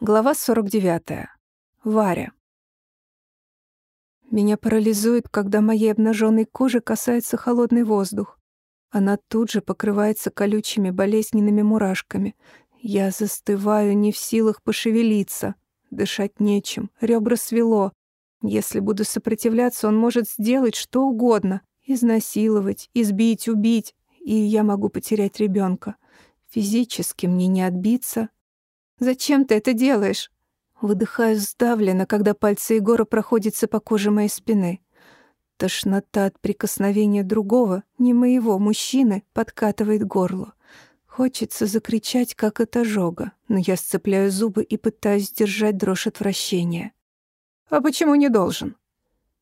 Глава 49. Варя. Меня парализует, когда моей обнаженной кожи касается холодный воздух. Она тут же покрывается колючими болезненными мурашками. Я застываю, не в силах пошевелиться. Дышать нечем, ребра свело. Если буду сопротивляться, он может сделать что угодно. Изнасиловать, избить, убить. И я могу потерять ребенка. Физически мне не отбиться, Зачем ты это делаешь?» Выдыхаю сдавленно, когда пальцы Егора проходятся по коже моей спины. Тошнота от прикосновения другого, не моего, мужчины, подкатывает горло. Хочется закричать, как от ожога, но я сцепляю зубы и пытаюсь сдержать дрожь отвращения. «А почему не должен?»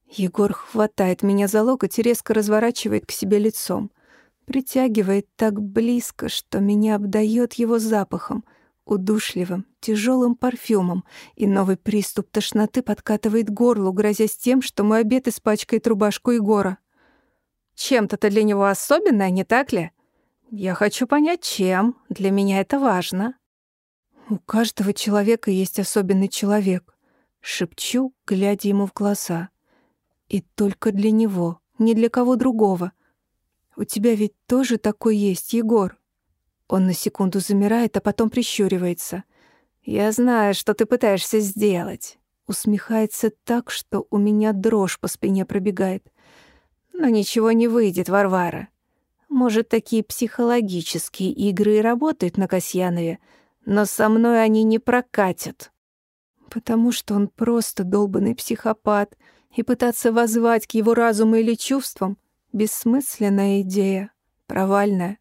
Егор хватает меня за локоть и резко разворачивает к себе лицом. Притягивает так близко, что меня обдает его запахом — удушливым, тяжелым парфюмом, и новый приступ тошноты подкатывает горло, грозясь тем, что мой обед испачкает рубашку Егора. Чем-то ты для него особенное, не так ли? Я хочу понять, чем. Для меня это важно. У каждого человека есть особенный человек. Шепчу, глядя ему в глаза. И только для него, не для кого другого. У тебя ведь тоже такой есть, Егор. Он на секунду замирает, а потом прищуривается. «Я знаю, что ты пытаешься сделать». Усмехается так, что у меня дрожь по спине пробегает. «Но ничего не выйдет, Варвара. Может, такие психологические игры и работают на Касьянове, но со мной они не прокатят. Потому что он просто долбанный психопат, и пытаться возвать к его разуму или чувствам — бессмысленная идея, провальная.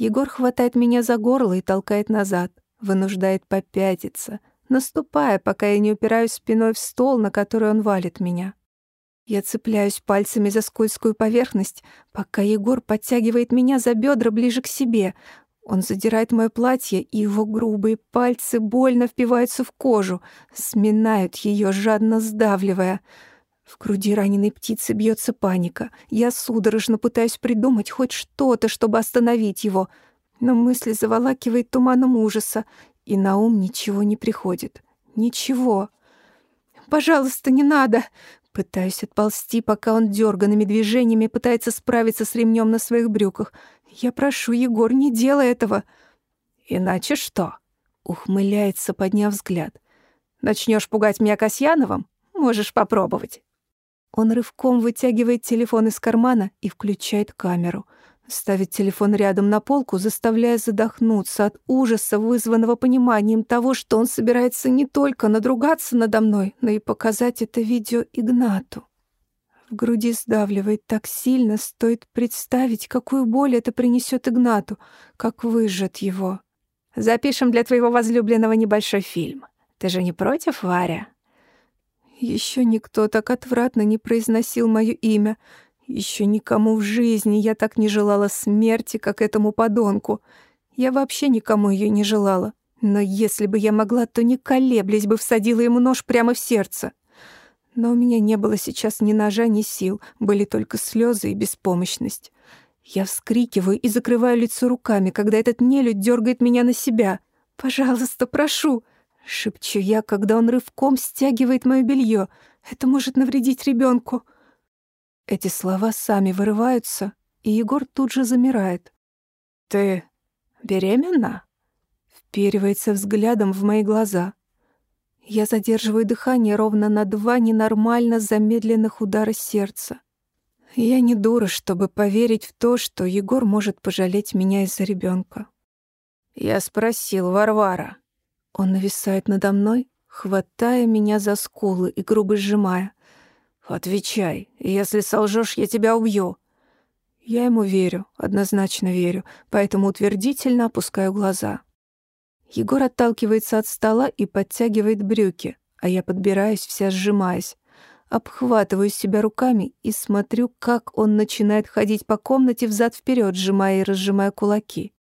Егор хватает меня за горло и толкает назад, вынуждает попятиться, наступая, пока я не упираюсь спиной в стол, на который он валит меня. Я цепляюсь пальцами за скользкую поверхность, пока Егор подтягивает меня за бедра ближе к себе. Он задирает мое платье, и его грубые пальцы больно впиваются в кожу, сминают ее, жадно сдавливая — в груди раненой птицы бьется паника. Я судорожно пытаюсь придумать хоть что-то, чтобы остановить его, но мысли заволакивает туманом ужаса, и на ум ничего не приходит. Ничего. «Пожалуйста, не надо!» Пытаюсь отползти, пока он дерганными движениями пытается справиться с ремнем на своих брюках. «Я прошу, Егор, не делай этого!» «Иначе что?» — ухмыляется, подняв взгляд. «Начнешь пугать меня Касьяновым? Можешь попробовать». Он рывком вытягивает телефон из кармана и включает камеру. Ставит телефон рядом на полку, заставляя задохнуться от ужаса, вызванного пониманием того, что он собирается не только надругаться надо мной, но и показать это видео Игнату. В груди сдавливает так сильно, стоит представить, какую боль это принесет Игнату, как выжжет его. «Запишем для твоего возлюбленного небольшой фильм. Ты же не против, Варя?» Еще никто так отвратно не произносил мое имя. Еще никому в жизни я так не желала смерти, как этому подонку. Я вообще никому ее не желала. Но если бы я могла, то не колеблясь бы всадила ему нож прямо в сердце. Но у меня не было сейчас ни ножа, ни сил, были только слезы и беспомощность. Я вскрикиваю и закрываю лицо руками, когда этот нелюдь дергает меня на себя. «Пожалуйста, прошу!» Шепчу я, когда он рывком стягивает моё белье. Это может навредить ребенку. Эти слова сами вырываются, и Егор тут же замирает. «Ты беременна?» Вперивается взглядом в мои глаза. Я задерживаю дыхание ровно на два ненормально замедленных удара сердца. Я не дура, чтобы поверить в то, что Егор может пожалеть меня из-за ребенка. Я спросил Варвара. Он нависает надо мной, хватая меня за скулы и грубо сжимая. «Отвечай, если солжешь, я тебя убью». Я ему верю, однозначно верю, поэтому утвердительно опускаю глаза. Егор отталкивается от стола и подтягивает брюки, а я подбираюсь, вся сжимаясь. Обхватываю себя руками и смотрю, как он начинает ходить по комнате взад вперед, сжимая и разжимая кулаки.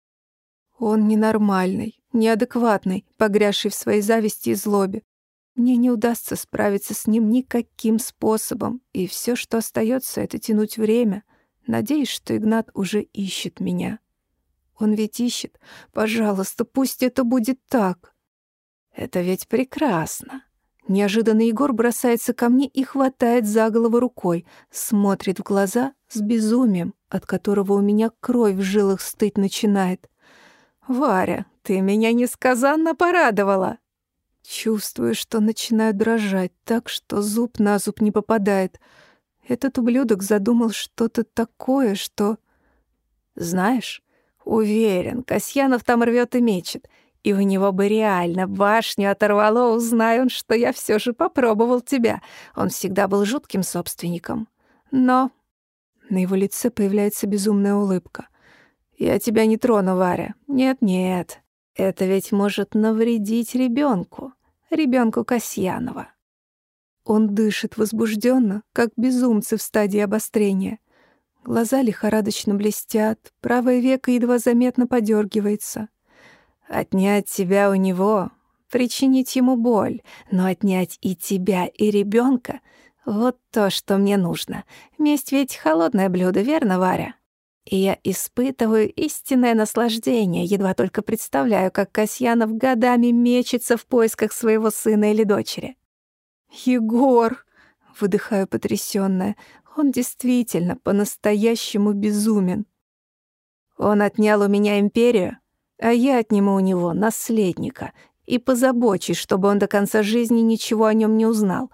Он ненормальный неадекватный, погрязший в своей зависти и злобе. Мне не удастся справиться с ним никаким способом, и все, что остается, это тянуть время, надеясь, что Игнат уже ищет меня. Он ведь ищет. Пожалуйста, пусть это будет так. Это ведь прекрасно. Неожиданно Егор бросается ко мне и хватает за голову рукой, смотрит в глаза с безумием, от которого у меня кровь в жилах стыть начинает. «Варя, ты меня несказанно порадовала!» Чувствую, что начинаю дрожать так, что зуб на зуб не попадает. Этот ублюдок задумал что-то такое, что... Знаешь, уверен, Касьянов там рвет и мечет, и у него бы реально башню оторвало, узнай он, что я все же попробовал тебя. Он всегда был жутким собственником. Но... На его лице появляется безумная улыбка. «Я тебя не трону, Варя. Нет-нет. Это ведь может навредить ребенку, ребенку Касьянова». Он дышит возбужденно, как безумцы в стадии обострения. Глаза лихорадочно блестят, правое веко едва заметно подергивается. Отнять тебя у него, причинить ему боль, но отнять и тебя, и ребенка — вот то, что мне нужно. Месть ведь холодное блюдо, верно, Варя? И я испытываю истинное наслаждение, едва только представляю, как Касьянов годами мечется в поисках своего сына или дочери. «Егор!» — выдыхаю потрясённая. «Он действительно по-настоящему безумен. Он отнял у меня империю, а я отниму у него наследника и позабочусь, чтобы он до конца жизни ничего о нем не узнал,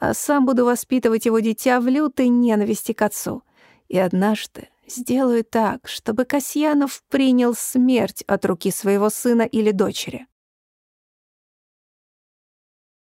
а сам буду воспитывать его дитя в лютой ненависти к отцу. И однажды сделаю так, чтобы Касьянов принял смерть от руки своего сына или дочери.